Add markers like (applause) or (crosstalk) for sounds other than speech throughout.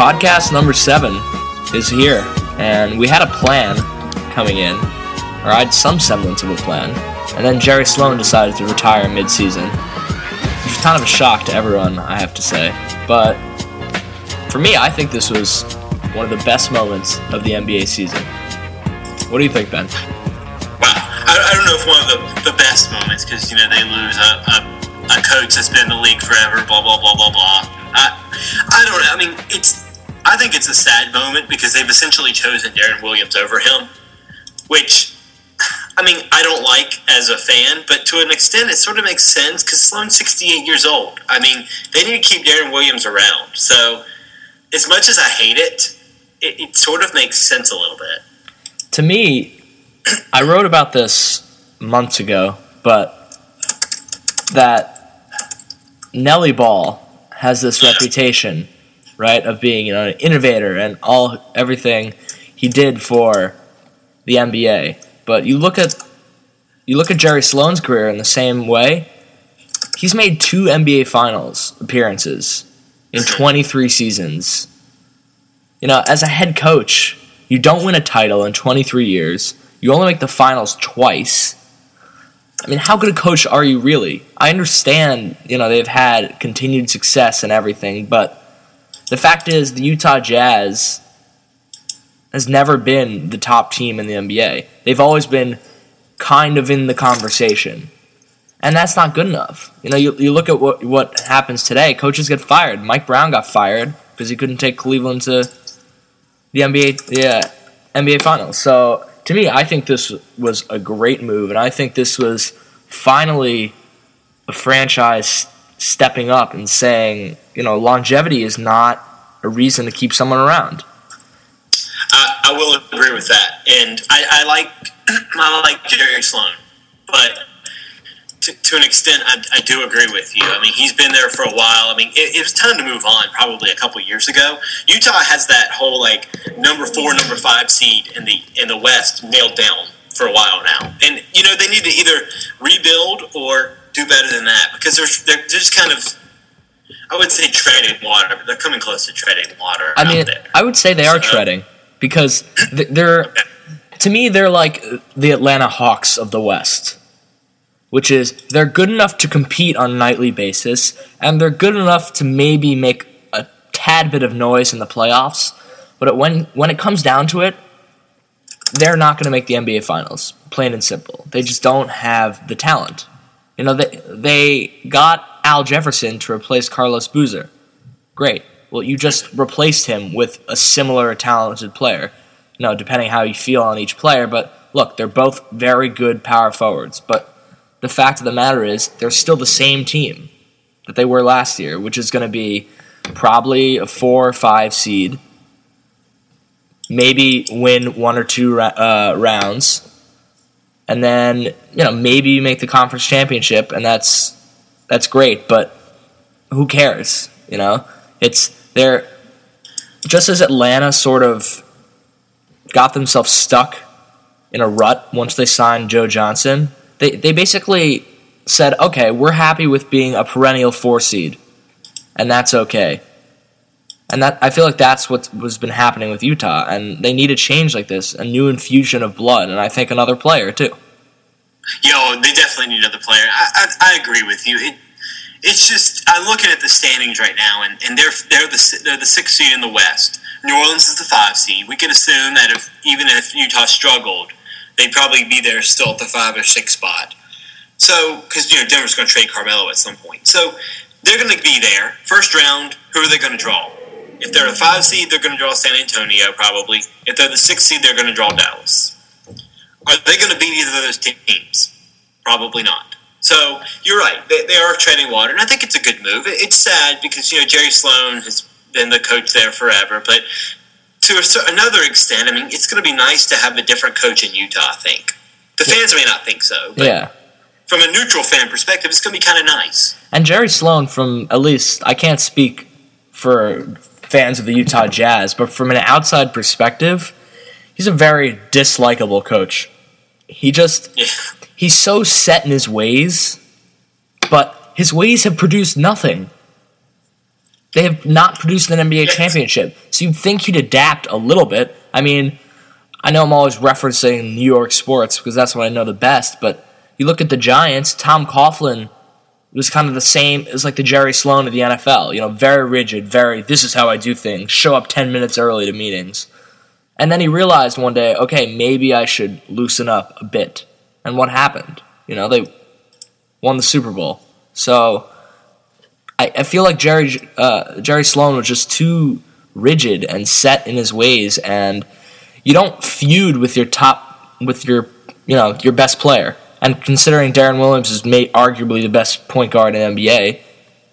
podcast number seven is here, and we had a plan coming in, or I had some semblance of a plan, and then Jerry Sloan decided to retire mid-season, which was kind of a shock to everyone, I have to say. But for me, I think this was one of the best moments of the NBA season. What do you think, Ben? Wow, I, I don't know if one of the, the best moments because you know they lose a, a, a coach that's been in the league forever. Blah blah blah blah blah. I, I don't know. I mean, it's. I think it's a sad moment because they've essentially chosen Deron Williams over him, which, I mean, I don't like as a fan, but to an extent, it sort of makes sense because Sloan's 68 years old. I mean, they need to keep Deron Williams around. So, as much as I hate it, it, it sort of makes sense a little bit. To me, I wrote about this months ago, but that Nellie Ball has this reputation, right, of being you know an innovator and all everything he did for the NBA. But you look at you look at Jerry Sloan's career in the same way. He's made two NBA Finals appearances in 23 seasons. You know, as a head coach, you don't win a title in 23 years. You only make the finals twice. I mean, how good a coach are you really? I understand, you know, they've had continued success and everything, but the fact is, the Utah Jazz has never been the top team in the NBA. They've always been kind of in the conversation. And that's not good enough. You know, you, you look at what what happens today. Coaches get fired. Mike Brown got fired because he couldn't take Cleveland to the NBA yeah, NBA finals. So to me, I think this was a great move, and I think this was finally a franchise stepping up and saying, you know, longevity is not a reason to keep someone around. I, I will agree with that, and I, I like (clears throat) I like Jerry Sloan, but to, to an extent, I, I, do agree with you. I mean, he's been there for a while. I mean, it, it was time to move on. Probably a couple years ago, Utah has that whole like number four, number five seed in the in the West nailed down for a while now, and you know they need to either rebuild or do better than that because they're they're just kind of. I would say treading water, but they're coming close to treading water. I mean, I would say they are so, treading because they're, okay. to me, they're like the Atlanta Hawks of the West which is they're good enough to compete on a nightly basis, and they're good enough to maybe make a tad bit of noise in the playoffs. But when when it comes down to it, they're not going to make the NBA Finals. Plain and simple. They just don't have the talent. You know, they they got Al Jefferson to replace Carlos Boozer. Great. Well, you just replaced him with a similar talented player. You know, depending how you feel on each player, but look, they're both very good power forwards, but the fact of the matter is they're still the same team that they were last year, which is going to be probably a four or five seed, maybe win one or two uh, rounds, and then you know maybe you make the conference championship, and that's that's great. But who cares? You know, it's they're just as Atlanta sort of got themselves stuck in a rut once they signed Joe Johnson they they basically said, okay, we're happy with being a perennial four seed, and that's okay. And that I feel like that's what has been happening with Utah, and they need a change like this, a new infusion of blood, and I think another player too. Yo, they definitely need another player. I, I, I agree with you. It, it's just I'm looking at the standings right now, and, and they're they're the they're the sixth seed in the West. New Orleans is the five seed. We can assume that if even if Utah struggled, they'd probably be there still at the five or six spot. So, because you know Denver's going to trade Carmelo at some point, so they're going to be there. First round, who are they going to draw? If they're a five seed, they're going to draw San Antonio probably. If they're the six seed, they're going to draw Dallas. Are they going to beat either of those teams? Probably not. So you're right; they, they are treading water, and I think it's a good move. It's sad because you know Jerry Sloan has been the coach there forever, but to a, another extent, I mean, it's going to be nice to have a different coach in Utah. I think the fans may not think so, but yeah. From a neutral fan perspective, it's going to be kind of nice. And Jerry Sloan, from at least I can't speak for fans of the Utah Jazz, but from an outside perspective, he's a very dislikable coach. He just yeah. he's so set in his ways, but his ways have produced nothing. They have not produced an NBA championship. So you'd think he'd adapt a little bit. I mean, I know I'm always referencing New York sports because that's what I know the best, but you look at the Giants, Tom Coughlin was kind of the same as like the Jerry Sloan of the NFL. You know, very rigid, very this is how I do things. Show up 10 minutes early to meetings. And then he realized one day, okay, maybe I should loosen up a bit. And what happened? You know, they won the Super Bowl. So I, I feel like Jerry uh, Jerry Sloan was just too rigid and set in his ways, and you don't feud with your top with your you know your best player. And considering Deron Williams is made arguably the best point guard in NBA,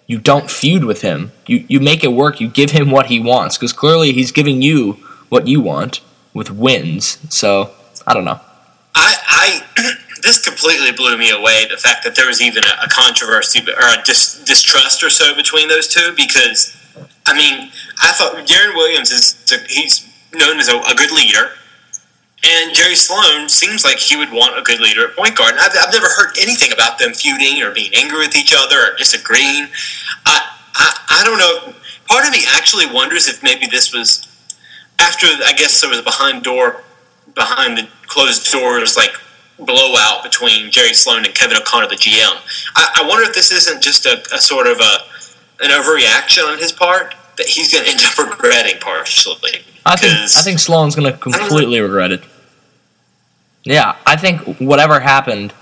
you don't feud with him. You you make it work. You give him what he wants because clearly he's giving you what you want with wins. So I don't know. I, I (clears throat) this completely blew me away. The fact that there was even a, a controversy or a dis, distrust or so between those two, because I mean, I thought Deron Williams is he's known as a, a good leader. And Jerry Sloan seems like he would want a good leader at point guard. And I've, I've never heard anything about them feuding or being angry with each other or disagreeing. I, I, I don't know. Part of me actually wonders if maybe this was after, I guess there was a behind door, behind the closed doors, like blowout between Jerry Sloan and Kevin O'Connor, the GM. I, I wonder if this isn't just a, a sort of a an overreaction on his part that he's going to end up (laughs) regretting partially. I think I think Sloan's going to completely regret it. Yeah, I think whatever happened,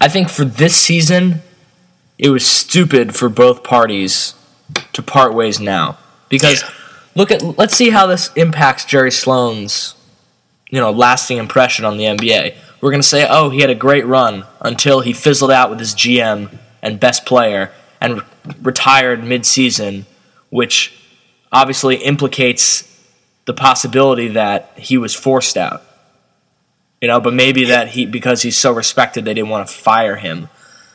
I think for this season, it was stupid for both parties to part ways now because yeah. Look at let's see how this impacts Jerry Sloan's you know lasting impression on the NBA we're going to say, oh, he had a great run until he fizzled out with his GM and best player and re- retired mid-season, which obviously implicates the possibility that he was forced out. You know, but maybe that he because he's so respected they didn't want to fire him.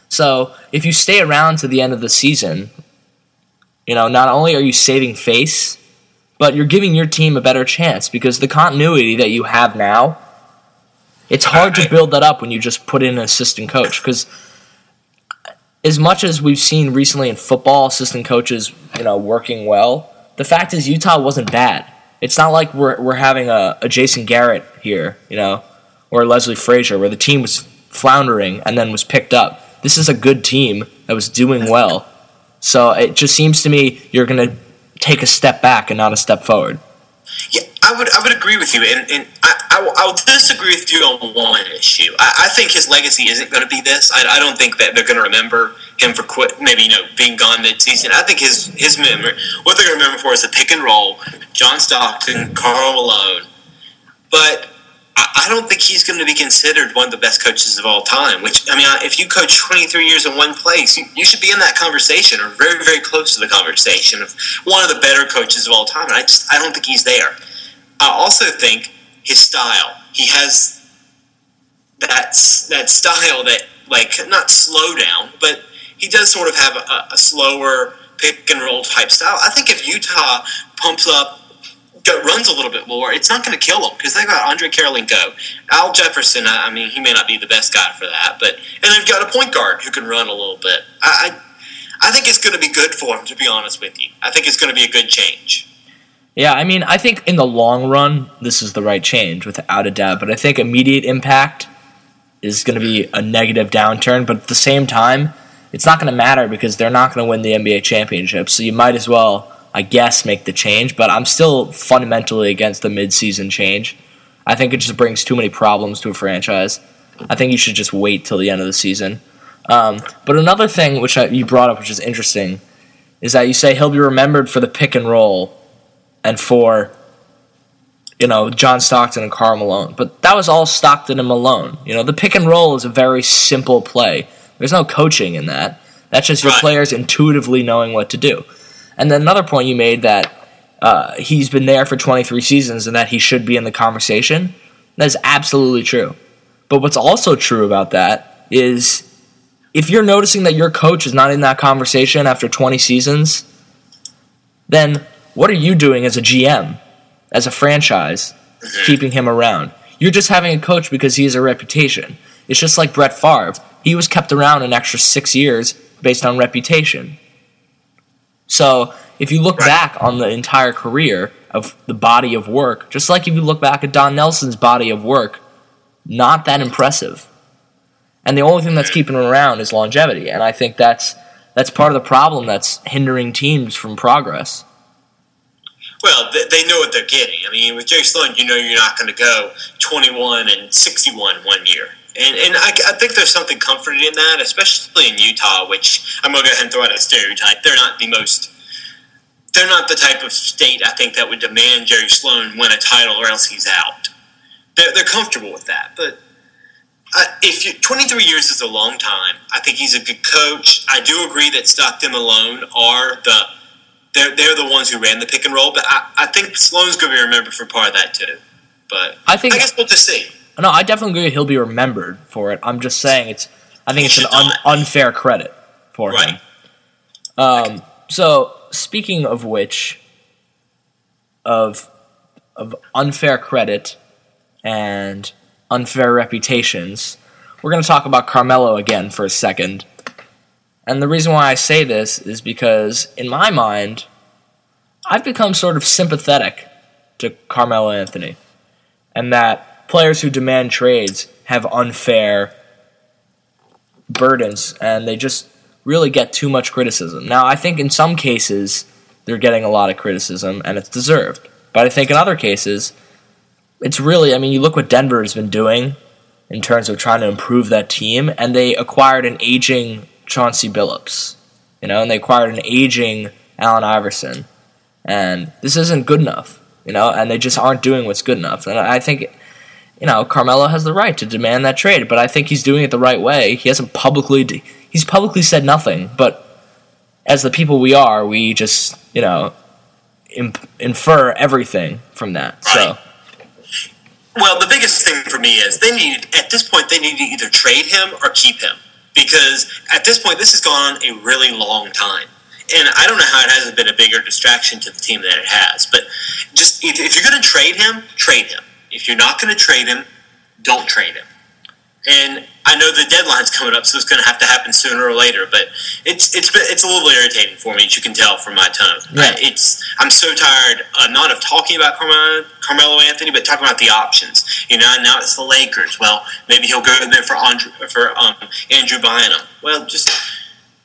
So, if you stay around to the end of the season, you know, not only are you saving face, but you're giving your team a better chance because the continuity that you have now it's hard to build that up when you just put in an assistant coach because as much as we've seen recently in football, assistant coaches, you know, working well, the fact is Utah wasn't bad. It's not like we're we're having a, a Jason Garrett here, you know, or Leslie Frazier, where the team was floundering and then was picked up. This is a good team that was doing well. So it just seems to me you're going to take a step back and not a step forward. Yeah, I would I would agree with you, and, and I, I, will disagree with you on one issue. I, I think his legacy isn't going to be this. I, I don't think that they're going to remember him for quit, maybe you know being gone mid-season. I think his his memory, what they're going to remember for is the pick and roll, John Stockton, Karl Malone, but. I don't think he's going to be considered one of the best coaches of all time. Which I mean, if you coach 23 years in one place, you, you should be in that conversation, or very, very close to the conversation of one of the better coaches of all time. And I just, I don't think he's there. I also think his style. He has that that style that like not slow down, but he does sort of have a, a slower pick and roll type style. I think if Utah pumps up runs a little bit more, it's not going to kill them because they've got Andre Kirilenko, Al Jefferson. I mean, he may not be the best guy for that, but and they've got a point guard who can run a little bit. I, I, I think it's going to be good for them, To be honest with you, I think it's going to be a good change. Yeah, I mean, I think in the long run, this is the right change without a doubt. But I think immediate impact is going to be a negative downturn. But at the same time, it's not going to matter because they're not going to win the NBA championship. So you might as well, I guess, make the change. But I'm still fundamentally against the midseason change. I think it just brings too many problems to a franchise. I think you should just wait till the end of the season. Um, but another thing which I, you brought up, which is interesting, is that you say he'll be remembered for the pick and roll and for you know John Stockton and Karl Malone. But that was all Stockton and Malone. You know, the pick and roll is a very simple play. There's no coaching in that. That's just your right. players intuitively knowing what to do. And then another point you made that uh, he's been there for 23 seasons and that he should be in the conversation. That is absolutely true. But what's also true about that is if you're noticing that your coach is not in that conversation after 20 seasons, then what are you doing as a GM, as a franchise, mm-hmm. keeping him around? You're just having a coach because he has a reputation. It's just like Brett Favre. He was kept around an extra six years based on reputation. So if you look Right. back on the entire career of the body of work, just like if you look back at Don Nelson's body of work, not that impressive. And the only thing that's keeping him around is longevity, and I think that's that's part of the problem that's hindering teams from progress. Well, they, know what they're getting. I mean, with Jerry Sloan, you know you're not going to go 21 and 61 one year. And, and I, I think there's something comforting in that, especially in Utah, which I'm going to go ahead and throw out a stereotype. They're not the most, they're not the type of state I think that would demand Jerry Sloan win a title or else he's out. They're, they're comfortable with that. But uh, if you 23 years is a long time, I think he's a good coach. I do agree that Stockton Malone are the they're they're the ones who ran the pick and roll, but I, I think Sloan's going to be remembered for part of that too. But I think- I guess we'll just see. No, I definitely agree he'll be remembered for it. I'm just saying it's I think it's an un- unfair credit for Right. him. Um, so speaking of which, of of unfair credit and unfair reputations, we're going to talk about Carmelo again for a second. And the reason why I say this is because, in my mind, I've become sort of sympathetic to Carmelo Anthony, and that players who demand trades have unfair burdens, and they just really get too much criticism. Now, I think in some cases they're getting a lot of criticism, and it's deserved. But I think in other cases, it's really, I mean, you look what Denver has been doing in terms of trying to improve that team, and they acquired an aging Chauncey Billups, you know, and they acquired an aging Allen Iverson, and this isn't good enough, you know, and they just aren't doing what's good enough. And I think, you know, Carmelo has the right to demand that trade, but I think he's doing it the right way. He hasn't publicly, he's publicly said nothing, but as the people we are, we just, you know, imp- infer everything from that. So. Well, the biggest thing for me is they need at this point they need to either trade him or keep him because at this point this has gone on a really long time. And I don't know how it hasn't been a bigger distraction to the team than it has. But just if you're going to trade him, trade him. If you're not going to trade him, don't trade him. And I know the deadline's coming up, so it's going to have to happen sooner or later. But it's it's been, it's a little irritating for me, as you can tell from my tone. Yeah. I, it's I'm so tired uh, not of talking about Carmelo, Carmelo Anthony, but talking about the options. You know, now it's the Lakers. Well, maybe he'll go there for Andrew, for um, Andrew Bynum. Well, just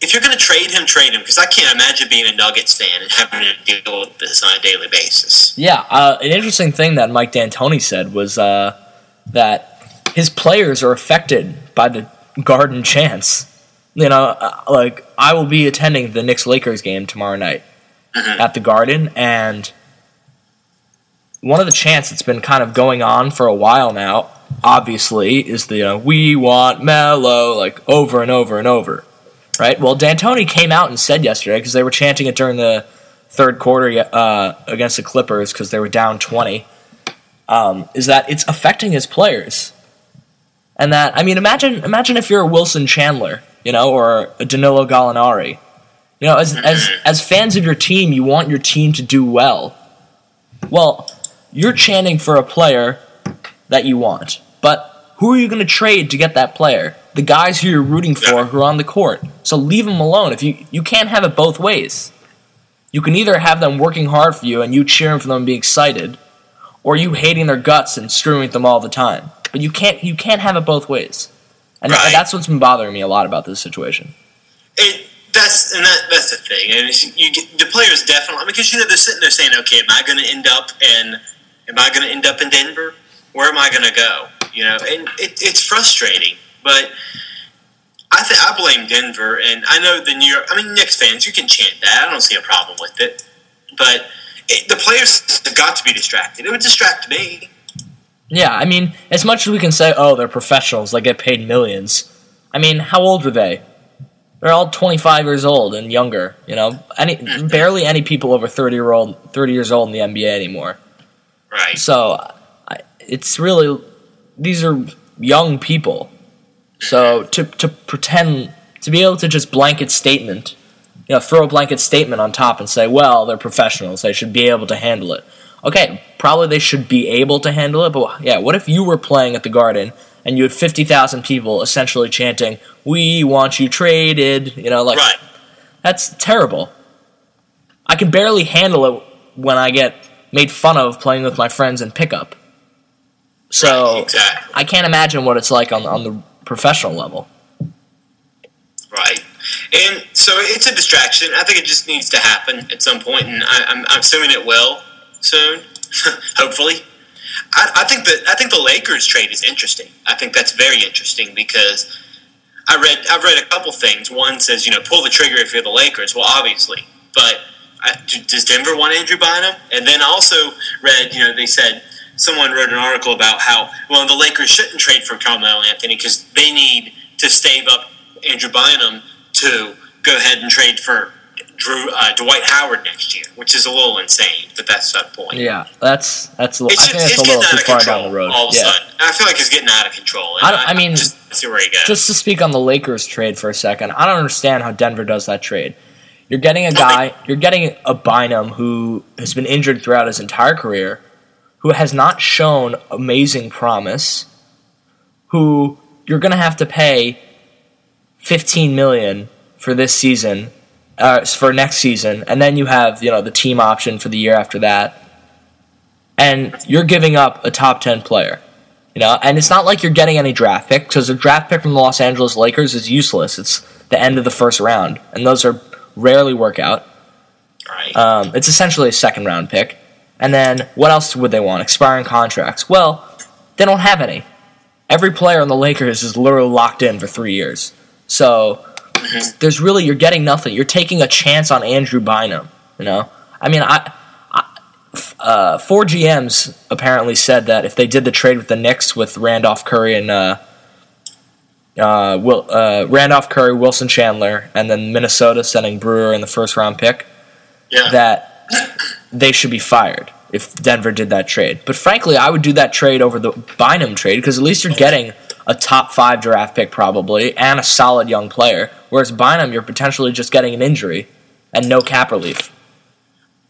if you're going to trade him, trade him because I can't imagine being a Nuggets fan and having to deal with this on a daily basis. Yeah, uh, an interesting thing that Mike D'Antoni said was uh, that his players are affected by the Garden chance. You know, uh, like I will be attending the Knicks Lakers game tomorrow night at the Garden, and one of the chants that's been kind of going on for a while now, obviously, is the uh, "We want Melo" like over and over and over, right? Well, D'Antoni came out and said yesterday because they were chanting it during the third quarter uh, against the Clippers because they were down 20, um, is that it's affecting his players. And that, I mean, imagine imagine if you're a Wilson Chandler, you know, or a Danilo Gallinari. You know, as, as, as fans of your team, you want your team to do well. Well, you're chanting for a player that you want. But who are you going to trade to get that player? The guys who you're rooting for who are on the court. So leave them alone. If you you can't have it both ways. You can either have them working hard for you and you cheering for them and being excited, or you hating their guts and screwing with them all the time. But you can't you can't have it both ways. And, Right. and that's what's been bothering me a lot about this situation. It that's and that that's the thing, and you get, the players definitely because you know they're sitting there saying, okay, am I going to end up in am I going to end up in Denver? Where am I going to go? You know, and it, it's frustrating, but. I think I blame Denver, and I know the New York. I mean, Knicks fans, you can chant that. I don't see a problem with it, but it, the players have got to be distracted. It would distract me. Yeah, I mean, as much as we can say, oh, they're professionals, they get paid millions. I mean, how old were they? They're all 25 years old and younger. You know, any mm-hmm. barely any people over 30 year old 30 years old in the NBA anymore. Right. So I, it's really these are young people. So to to pretend to be able to just blanket statement, you know, throw a blanket statement on top and say, well, they're professionals, they should be able to handle it. Okay, probably they should be able to handle it, but yeah, what if you were playing at the Garden and you had fifty thousand people essentially chanting, "We want you traded," you know, like Right. that's terrible. I can barely handle it when I get made fun of playing with my friends in pickup. So Right, exactly. I can't imagine what it's like on on the professional level. Right. And so it's a distraction. I think it just needs to happen at some point, and I, I'm, I'm assuming it will soon, (laughs) hopefully. I, I think that I think the Lakers trade is interesting. I think that's very interesting because I read I've read a couple things. One says you know pull the trigger if you're the Lakers. Well, obviously, but uh, I, does Denver want Andrew Bynum? And then also read you know they said someone wrote an article about how well the Lakers shouldn't trade for Carmelo Anthony because they need to stave up Andrew Bynum to go ahead and trade for Drew uh, Dwight Howard next year, which is a little insane. But that's that point. Yeah, that's that's a little. It's, I think that's it's a little getting too far control down the road. all of a sudden. I feel like it's getting out of control. I don't- I mean, just see where he goes. Just to speak on the Lakers trade for a second, I don't understand how Denver does that trade. You're getting a guy, you're getting a Bynum who has been injured throughout his entire career, who has not shown amazing promise, who you're going to have to pay 15 million for this season, uh, for next season, and then you have you know the team option for the year after that, and you're giving up a top 10 player. You know, and it's not like you're getting any draft pick because a draft pick from the Los Angeles Lakers is useless. It's the end of the first round, and those are rarely work out. right. Um, it's essentially a second round pick. And then what else would they want? Expiring contracts. Well, they don't have any. Every player on the Lakers is literally locked in for three years. So there's really you're getting nothing. You're taking a chance on Andrew Bynum. You know, I mean, I, I uh, four GMs apparently said that if they did the trade with the Knicks with Randolph Curry and uh, uh, Will, uh, Randolph Curry, Wilson Chandler, and then Minnesota sending Brewer in the first round pick, yeah. that (laughs) they should be fired if Denver did that trade. But frankly, I would do that trade over the Bynum trade because at least you're getting a top five draft pick probably and a solid young player. Whereas Bynum, you're potentially just getting an injury and no cap relief.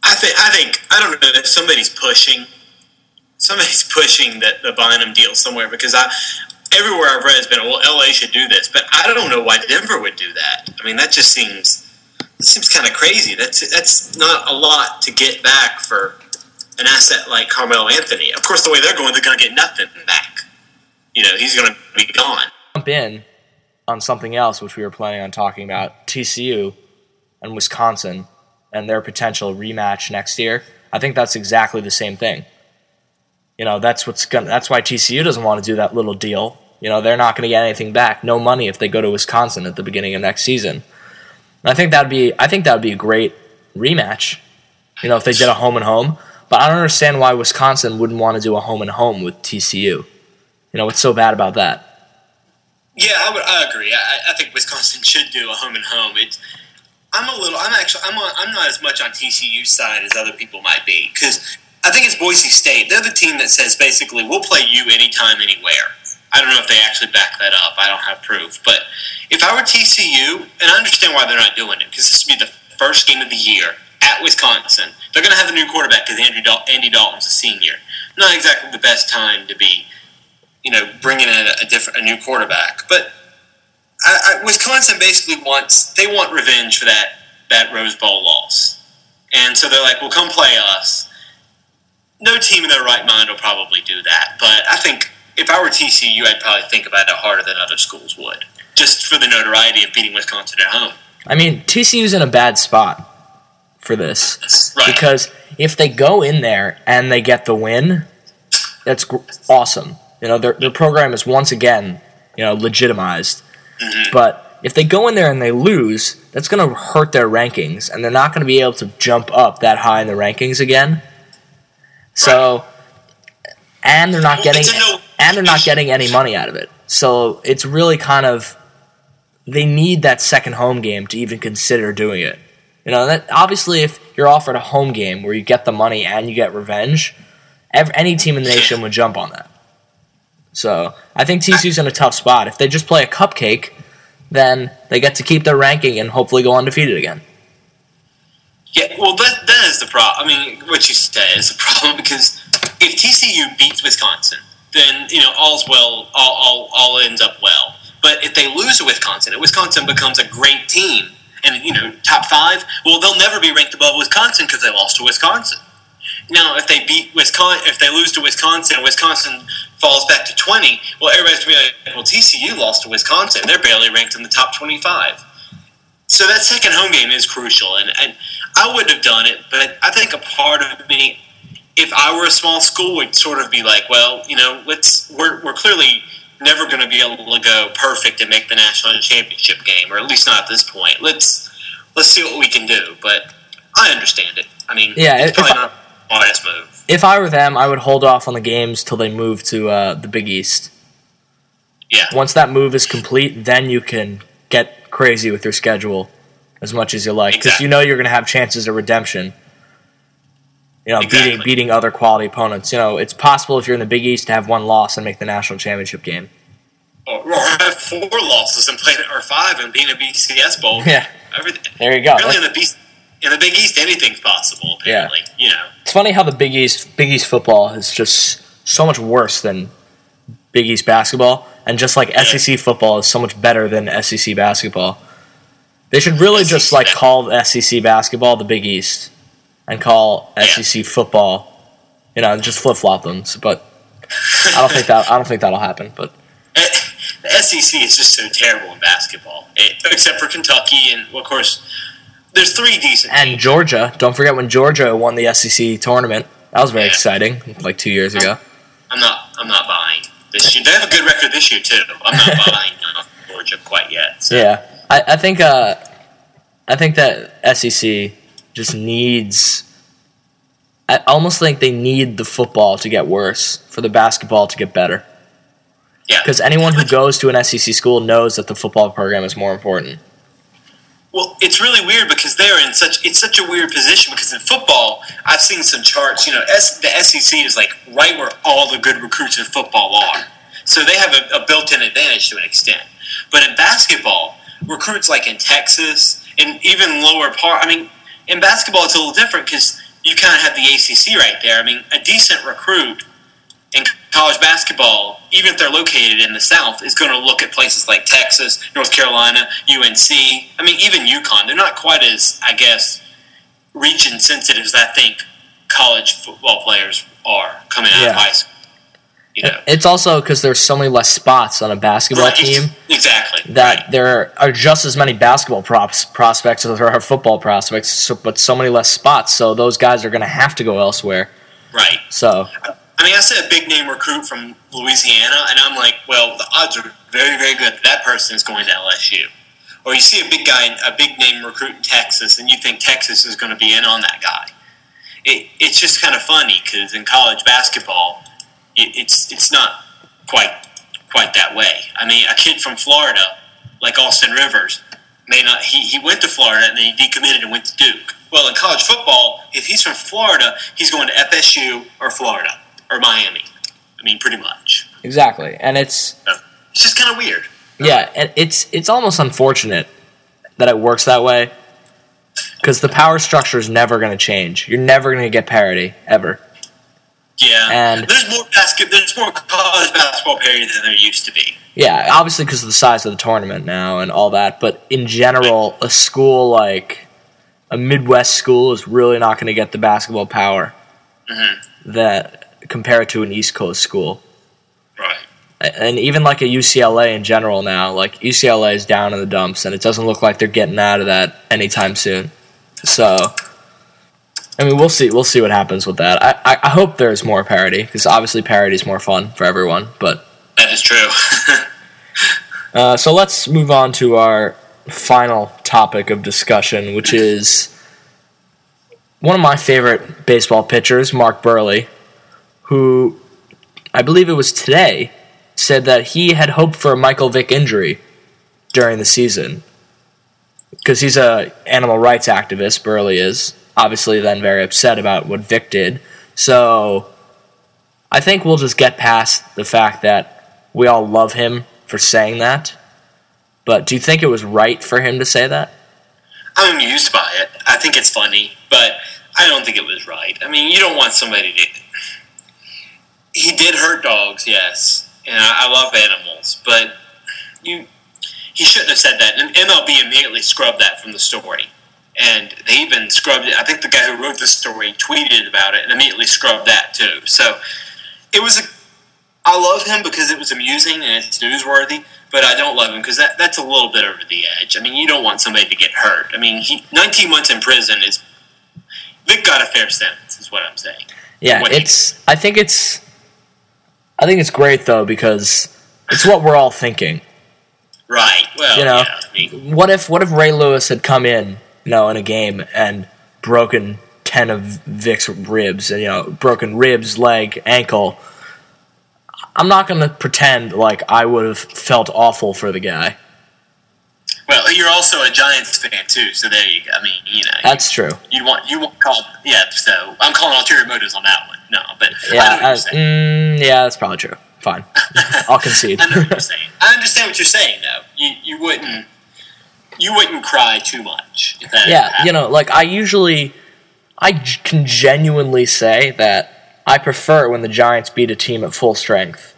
I think I think I don't know if somebody's pushing somebody's (laughs) pushing that the Bynum deal somewhere because I everywhere I've read has been well LA should do this, but I don't know why Denver would do that. I mean that just seems seems kind of crazy. That's that's not a lot to get back for an asset like Carmelo Anthony. Of course, the way they're going, they're going to get nothing back. You know, he's going to be gone. Jump in on something else which we were planning on talking about TCU and Wisconsin and their potential rematch next year. I think that's exactly the same thing. You know, that's what's going that's why TCU doesn't want to do that little deal. You know, they're not going to get anything back, no money if they go to Wisconsin at the beginning of next season. And I think that'd be I think that would be a great rematch. You know, if they did a home and home. But I don't understand why Wisconsin wouldn't want to do a home and home with TCU. You know, what's so bad about that? Yeah, I would. I agree. I, I think Wisconsin (laughs) should do a home and home. It's. I'm a little. I'm actually. I'm. On, I'm not as much on TCU's side as other people might be because I think it's Boise State. They're the team that says basically we'll play you anytime, anywhere. I don't know if they actually back that up. I don't have proof, but if I were TCU, and I understand why they're not doing it because this would be the first game of the year at Wisconsin. They're going to have a new quarterback because Andrew Dal- Andy Dalton's a senior. Not exactly the best time to be you know, bringing in a, a different, a new quarterback. But I, I, Wisconsin basically wants they want revenge for that that Rose Bowl loss, and so they're like, "Well, come play us." No team in their right mind will probably do that, but I think if I were TCU, I'd probably think about it harder than other schools would, just for the notoriety of beating Wisconsin at home. I mean, TCU's in a bad spot for this Right. because if they go in there and they get the win, that's gr- awesome. You know, their their program is once again, you know, legitimized. Mm-hmm. But if they go in there and they lose, that's going to hurt their rankings, and they're not going to be able to jump up that high in the rankings again. So, and they're not Well, getting it's a no- and they're not getting any money out of it. So it's really kind of they need that second home game to even consider doing it. You know, that obviously if you're offered a home game where you get the money and you get revenge, ev any team in the nation would jump on that. So I think TCU's in a tough spot. If they just play a cupcake, then they get to keep their ranking and hopefully go undefeated again. Yeah, well, that, that is the problem. I mean, what you said is the (laughs) problem because if TCU beats Wisconsin, then you know all's well, all, all, all ends up well. But if they lose to Wisconsin, and Wisconsin becomes a great team, and you know top five. Well, they'll never be ranked above Wisconsin because they lost to Wisconsin. Now, if they beat Wisconsin, if they lose to Wisconsin, Wisconsin falls back to twenty, well, everybody's gonna be like, "Well, TCU lost to Wisconsin; they're barely ranked in the top twenty-five. So that second home game is crucial, and, and I wouldn't have done it, but I think a part of me, if I were a small school, we'd sort of be like, well, you know, let's we're we're clearly never going to be able to go perfect and make the national championship game, or at least not at this point. Let's let's see what we can do. But I understand it. I mean, Yeah, it's if probably I- not honest move. If I were them, I would hold off on the games till they move to uh, the Big East. Yeah, Once that move is complete, then you can get crazy with your schedule as much as you like because Exactly. you know you're going to have chances of redemption. You know, beating Exactly. beating other quality opponents. You know, it's possible if you're in the Big East to have one loss and make the national championship game. Oh, or, or have four losses and play or five and be in a BCS bowl. (laughs) Yeah, Everything. there you go. Really, in the B, in the Big East, anything's possible. Yeah. Apparently, you know. It's funny how the Big East Big East football is just so much worse than Big East basketball, and just like SEC football is so much better than SEC basketball. They should really just SEC like call SEC basketball the Big East, and call. SEC football, you know, just flip flop them. So, But I don't think that I don't think that'll happen. But the SEC is just so terrible in basketball, It- except for Kentucky and of course, there's three decent. and Georgia, don't forget when Georgia won the SEC tournament. That was very Yeah. exciting, like two years ago. I'm not. I'm not buying this year. They have a good record this year too. I'm not (laughs) buying uh, Georgia quite yet. So. Yeah, I, I think uh, I think that SEC just needs. I almost think they need the football to get worse for the basketball to get better. Yeah. Because anyone who goes to an SEC school knows that the football program is more important. Well, it's really weird because they're in such it's such a weird position because in football, I've seen some charts. You know, S, the SEC is like right where all the good recruits in football are, so they have a, a built-in advantage to an extent. But in basketball, recruits like in Texas and even lower part. I mean, in basketball, it's a little different because you kind of have the ACC right there. I mean, a decent recruit in college basketball, even if they're located in the South, is going to look at places like Texas, North Carolina, UNC. I mean, even UConn. They're not quite as, I guess, region sensitive as I think college football players are coming out Yeah. of high school. You know, It's also because there's so many less spots on a basketball Right, team exactly. that right. there are just as many basketball props prospects as there are football prospects, so, but so many less spots. So those guys are going to have to go elsewhere. right. So I mean, I see a big name recruit from Louisiana, and I'm like, well, the odds are very, very good that that person is going to LSU. Or you see a big guy, a big name recruit in Texas, and you think Texas is going to be in on that guy. It, it's just kind of funny because in college basketball, it, it's it's not quite quite that way. I mean, a kid from Florida, like Austin Rivers, may not. He, he went to Florida and then he decommitted and went to Duke. Well, in college football, if he's from Florida, he's going to FSU or Florida or Miami. I mean, pretty much. exactly, and it's So, it's just kind of weird. Yeah, and it's it's almost unfortunate that it works that way because the power structure is never going to change. You're never going to get parity ever. Yeah, And- there's more basket. There's more college basketball parity than there used to be. Yeah, obviously because of the size of the tournament now and all that, but in general, a school like a Midwest school is really not going to get the basketball power Mhm. that compared to an East Coast school. Right. and even like a UCLA in general now, like UCLA is down in the dumps, and it doesn't look like they're getting out of that anytime soon. So, I mean, we'll see. We'll see what happens with that. I, I, I hope there's more parody because obviously parity is more fun for everyone. But That is true. (laughs) uh, so let's move on to our final topic of discussion, which is one of my favorite baseball pitchers, Mark Buehrle, who I believe it was today said that he had hoped for a Michael Vick injury during the season because he's a animal rights activist. Buehrle is obviously then very upset about what Vick did. So I think we'll just get past the fact that we all love him for saying that. But do you think it was right for him to say that? I'm amused by it. I think it's funny, but I don't think it was right. I mean, you don't want somebody to. He did hurt dogs, yes, and I, I love animals, but you. He shouldn't have said that. And MLB immediately scrubbed that from the story. And they even scrubbed it. I think the guy who wrote the story tweeted about it and immediately scrubbed that too. So it was a. I love him because it was amusing and it's newsworthy, but I don't love him because that, that's a little bit over the edge. I mean, you don't want somebody to get hurt. I mean, he, 19 months in prison is. Vick got a fair sentence, is what I'm saying. Yeah, What he- it's. I think it's. I think it's great though because it's what we're all thinking. Right. Well, You know, yeah. I mean, What if what if Ray Lewis had come in, you know, in a game and broken ten of Vick's ribs, and you know, broken ribs, leg, ankle? I'm not going to pretend like I would have felt awful for the guy. well, you're also a Giants fan too, so there you go. I mean, you know, That's true. you want you want call yeah. So I'm calling ulterior motives on that one. No, but I know Yeah, I- saying. mm, yeah, that's probably true. Fine, (laughs) I'll concede. I know what you're saying. I understand what you're saying, though. You you wouldn't you wouldn't cry too much if that. yeah, you know, like I usually, I can genuinely say that I prefer when the Giants beat a team at full strength.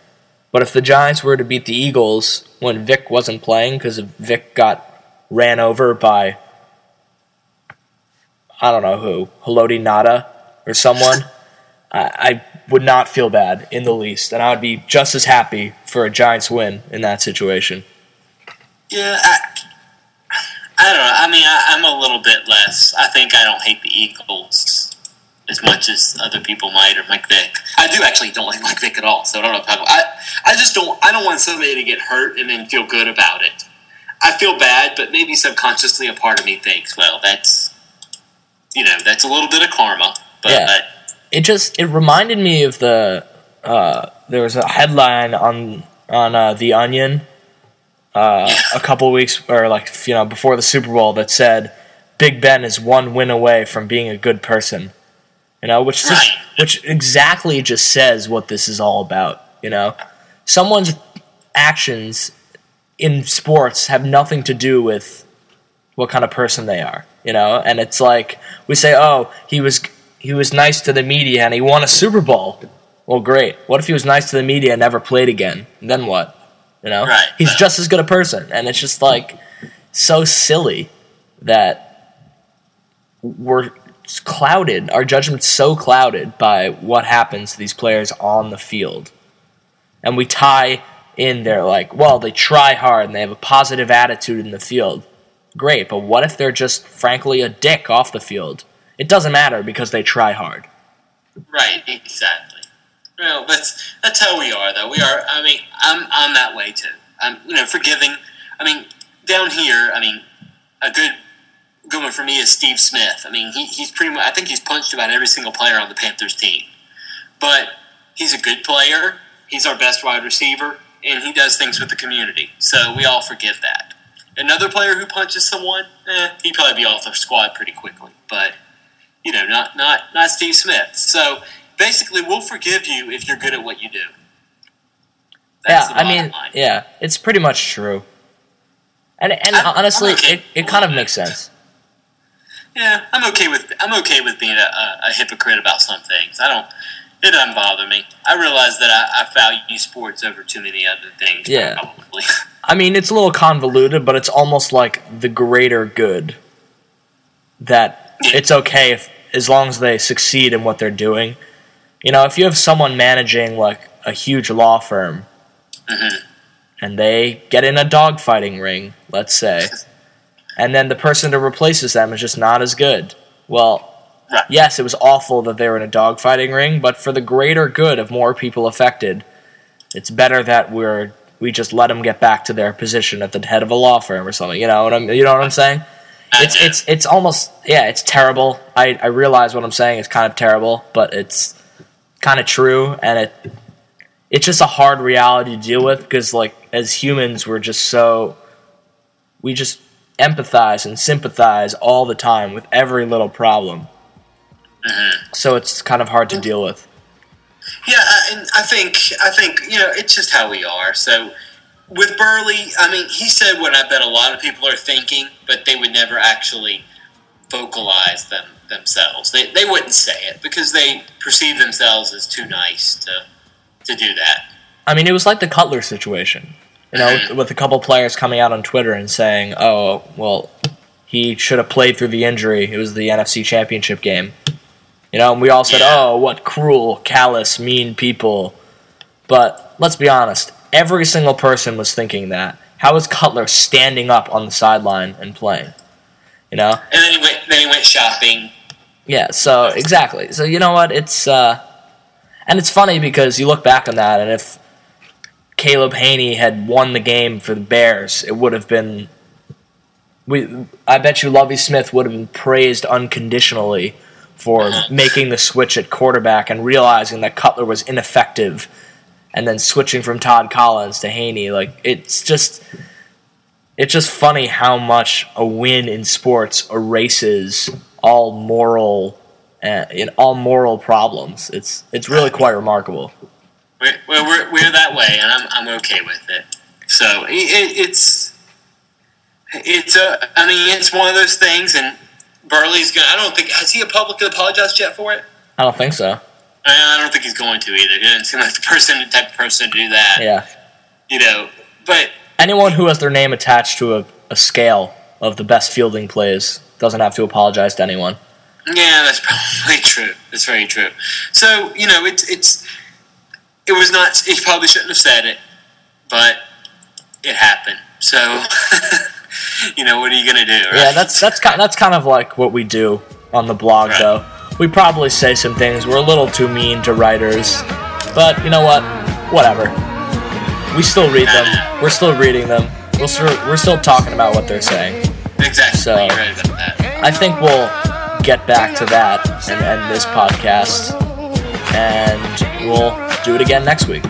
But if the Giants were to beat the Eagles when Vick wasn't playing because Vick got ran over by, I don't know who, Haloti Ngata or someone, I, I would not feel bad in the least, and I would be just as happy for a Giants win in that situation. Yeah, I, I don't know. I mean, I, I'm a little bit less. I think I don't hate the Eagles as much as other people might, or Mike Vick. I do actually don't like Mike Vick at all. So I don't know. I I just don't. I don't want somebody to get hurt and then feel good about it. I feel bad, but maybe subconsciously a part of me thinks, well, that's you know, that's a little bit of karma. But Yeah. it just it reminded me of the uh, there was a headline on on uh, the Onion uh, a couple weeks or like you know before the Super Bowl that said Big Ben is one win away from being a good person. You know, which just, which exactly just says what this is all about. You know, someone's actions in sports have nothing to do with what kind of person they are. You know, and it's like we say, oh, he was he was nice to the media and he won a Super Bowl. Well, great. What if he was nice to the media and never played again? Then what? You know, Right. he's just as good a person, and it's just like so silly that we're clouded. Our judgment's so clouded by what happens to these players on the field, and we tie in there like, well, they try hard and they have a positive attitude in the field. Great, but what if they're just frankly a dick off the field? It doesn't matter because they try hard. Right, exactly. Well, that's that's how we are, though. We are. I mean, I'm I'm that way too. I'm you know forgiving. I mean, down here, I mean, a good good one for me is Steve Smith. I mean, he, he's pretty much. I think he's punched about every single player on the Panthers team, but he's a good player. He's our best wide receiver, and he does things with the community. So we all forgive that. Another player who punches someone, eh, he'd probably be off the squad pretty quickly. But you know, not not not Steve Smith. So basically, we'll forgive you if you're good at what you do. That's yeah, the I mean, line. yeah, it's pretty much true. And and I'm- honestly, I'm okay it, it kind of makes sense. yeah, I'm okay with I'm okay with being a, a, a hypocrite about some things. I don't. It doesn't bother me. I realize that I, I value sports over too many other things. Yeah. probably. (laughs) I mean, it's a little convoluted, but it's almost like the greater good. That Yeah. it's okay if as long as they succeed in what they're doing. You know, if you have someone managing like a huge law firm Mhm. and they get in a dogfighting ring, let's say, (laughs) and then the person that replaces them is just not as good. Well, Right. yes, it was awful that they were in a dogfighting ring, but for the greater good of more people affected, it's better that we're we just let them get back to their position at the head of a law firm or something. You know what I'm you know what I'm saying? It's it's it's almost yeah, it's terrible. I I realize what I'm saying is kind of terrible, but it's kind of true and it it's just a hard reality to deal with because like as humans we're just so we just empathize and sympathize all the time with every little problem. Mm-hmm. So it's kind of hard to deal with. Yeah, and I think I think you know it's just how we are. So with Buehrle, I mean, he said what I bet a lot of people are thinking, but they would never actually vocalize them themselves. They they wouldn't say it because they perceive themselves as too nice to to do that. I mean, it was like the Cutler situation, you know, with, with a couple players coming out on Twitter and saying, "Oh, well, he should have played through the injury. It was the NFC Championship game. You know, and we all said, Yeah. "Oh, what cruel, callous, mean people." But let's be honest, every single person was thinking that. How is Cutler standing up on the sideline and playing? You know? And then he went. Then he went shopping. Yeah, so exactly. So you know what? It's uh and it's funny because you look back on that and if Caleb Hanie had won the game for the Bears, it would have been we I bet you Lovie Smith would have been praised unconditionally for making the switch at quarterback and realizing that Cutler was ineffective and then switching from Todd Collins to Hanie. Like it's just it's just funny how much a win in sports erases all moral uh, in all moral problems. It's it's really quite remarkable. We're, we're, we're, we're that way, and I'm, I'm okay with it. So it, it, it's it's a. I mean, it's one of those things, and Buehrle's gonna. I don't think has he publicly apologized yet for it. I don't think so. I I don't think he's going to either. He doesn't seem like the person, the type of person to do that. Yeah. You know, but Anyone who has their name attached to a, a scale of the best fielding plays doesn't have to apologize to anyone. Yeah, that's (laughs) probably true. That's very true. So you know, it's it's it was not. He probably shouldn't have said it, but it happened. So (laughs) you know, what are you gonna do? Right? Yeah, that's that's kind that's kind of like what we do on the blog, Right. though. We probably say some things we're a little too mean to writers, but you know what? Whatever. We still read them. We're still reading them. We're still, we're still talking about what they're saying. exactly. So- right. I think we'll get back to that and end this podcast, and we'll do it again next week.